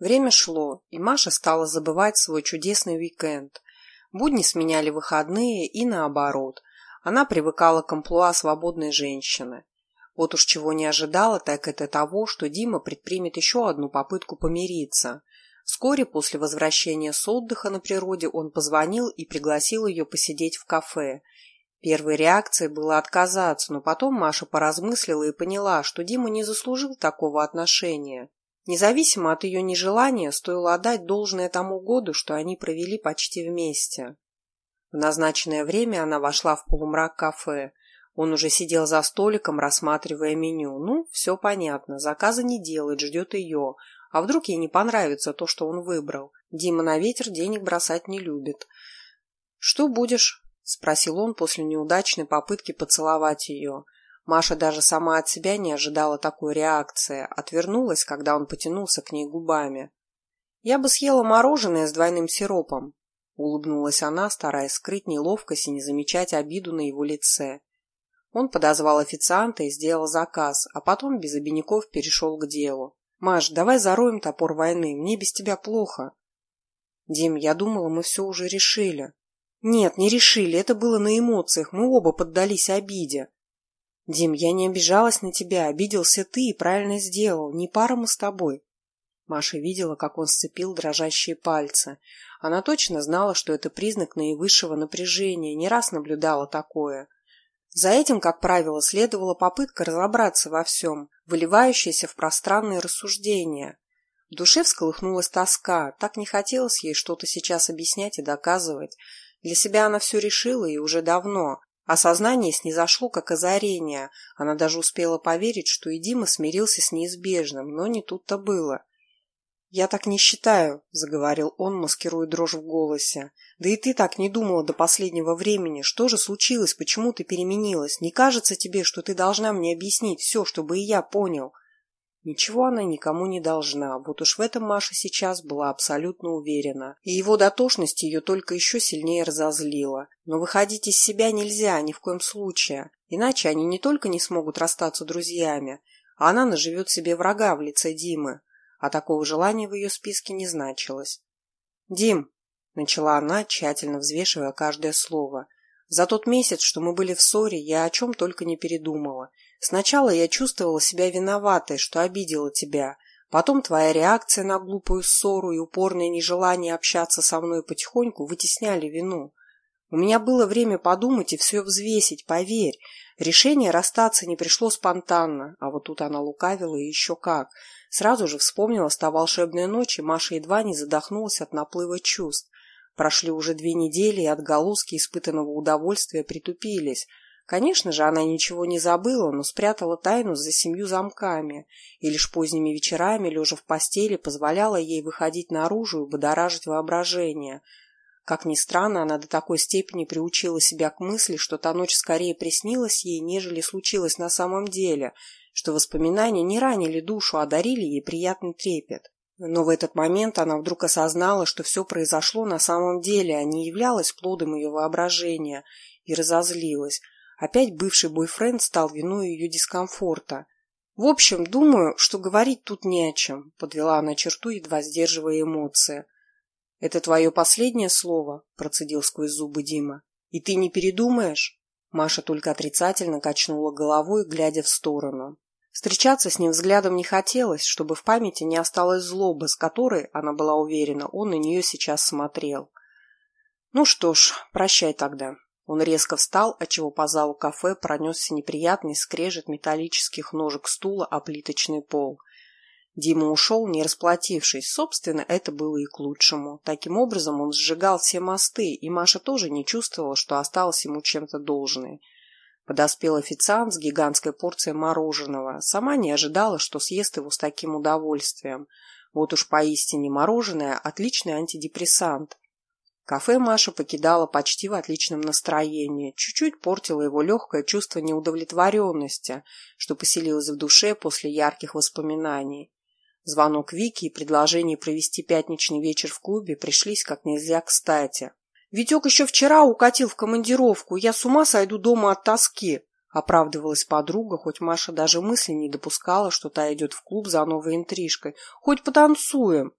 Время шло, и Маша стала забывать свой чудесный уикенд. Будни сменяли выходные и наоборот. Она привыкала к амплуа свободной женщины. Вот уж чего не ожидала, так это того, что Дима предпримет еще одну попытку помириться. Вскоре после возвращения с отдыха на природе он позвонил и пригласил ее посидеть в кафе. Первой реакцией было отказаться, но потом Маша поразмыслила и поняла, что Дима не заслужил такого отношения. Независимо от ее нежелания, стоило отдать должное тому году, что они провели почти вместе. В назначенное время она вошла в полумрак кафе. Он уже сидел за столиком, рассматривая меню. Ну, все понятно, заказа не делает, ждет ее. А вдруг ей не понравится то, что он выбрал? Дима на ветер денег бросать не любит. «Что будешь?» – спросил он после неудачной попытки поцеловать ее. Маша даже сама от себя не ожидала такой реакции, отвернулась, когда он потянулся к ней губами. «Я бы съела мороженое с двойным сиропом», – улыбнулась она, стараясь скрыть неловкость и не замечать обиду на его лице. Он подозвал официанта и сделал заказ, а потом без обиняков перешел к делу. «Маш, давай зароем топор войны, мне без тебя плохо». «Дим, я думала, мы все уже решили». «Нет, не решили, это было на эмоциях, мы оба поддались обиде». «Дим, я не обижалась на тебя, обиделся ты и правильно сделал, не пара мы с тобой». Маша видела, как он сцепил дрожащие пальцы. Она точно знала, что это признак наивысшего напряжения, не раз наблюдала такое – за этим, как правило, следовала попытка разобраться во всем, выливающаяся в пространные рассуждения. В душе всколыхнулась тоска, так не хотелось ей что-то сейчас объяснять и доказывать. Для себя она все решила и уже давно. Осознание снизошло, как озарение. Она даже успела поверить, что и Дима смирился с неизбежным, но не тут-то было. «Я так не считаю», — заговорил он, маскируя дрожь в голосе. «Да и ты так не думала до последнего времени. Что же случилось? Почему ты переменилась? Не кажется тебе, что ты должна мне объяснить все, чтобы и я понял?» Ничего она никому не должна, вот уж в этом Маша сейчас была абсолютно уверена. И его дотошность ее только еще сильнее разозлила. Но выходить из себя нельзя, ни в коем случае. Иначе они не только не смогут расстаться друзьями, а она наживет себе врага в лице Димы а такого желания в ее списке не значилось. «Дим», — начала она, тщательно взвешивая каждое слово, «за тот месяц, что мы были в ссоре, я о чем только не передумала. Сначала я чувствовала себя виноватой, что обидела тебя, потом твоя реакция на глупую ссору и упорное нежелание общаться со мной потихоньку вытесняли вину. У меня было время подумать и все взвесить, поверь. Решение расстаться не пришло спонтанно, а вот тут она лукавила и еще как — Сразу же вспомнилась та волшебная ночь, и Маша едва не задохнулась от наплыва чувств. Прошли уже две недели, и отголоски испытанного удовольствия притупились. Конечно же, она ничего не забыла, но спрятала тайну за семью замками, и лишь поздними вечерами, лежа в постели, позволяла ей выходить наружу и будоражить воображение. Как ни странно, она до такой степени приучила себя к мысли, что та ночь скорее приснилась ей, нежели случилась на самом деле, что воспоминания не ранили душу, а дарили ей приятный трепет. Но в этот момент она вдруг осознала, что все произошло на самом деле, а не являлось плодом ее воображения, и разозлилась. Опять бывший бойфренд стал виной ее дискомфорта. «В общем, думаю, что говорить тут не о чем», — подвела она черту, едва сдерживая эмоции. «Это твое последнее слово?» — процедил сквозь зубы Дима. «И ты не передумаешь?» Маша только отрицательно качнула головой, глядя в сторону. Встречаться с ним взглядом не хотелось, чтобы в памяти не осталось злобы, с которой, она была уверена, он на нее сейчас смотрел. «Ну что ж, прощай тогда». Он резко встал, отчего по залу кафе пронесся неприятный скрежет металлических ножек стула о плиточный пол. Дима ушел, не расплатившись. Собственно, это было и к лучшему. Таким образом, он сжигал все мосты, и Маша тоже не чувствовала, что осталось ему чем-то должное. Подоспел официант с гигантской порцией мороженого. Сама не ожидала, что съест его с таким удовольствием. Вот уж поистине мороженое – отличный антидепрессант. Кафе Маша покидала почти в отличном настроении. Чуть-чуть портило его легкое чувство неудовлетворенности, что поселилось в душе после ярких воспоминаний. Звонок Вики и предложение провести пятничный вечер в клубе пришлись как нельзя кстати. Витек еще вчера укатил в командировку, я с ума сойду дома от тоски. Оправдывалась подруга, хоть Маша даже мысли не допускала, что та идет в клуб за новой интрижкой. Хоть потанцуем.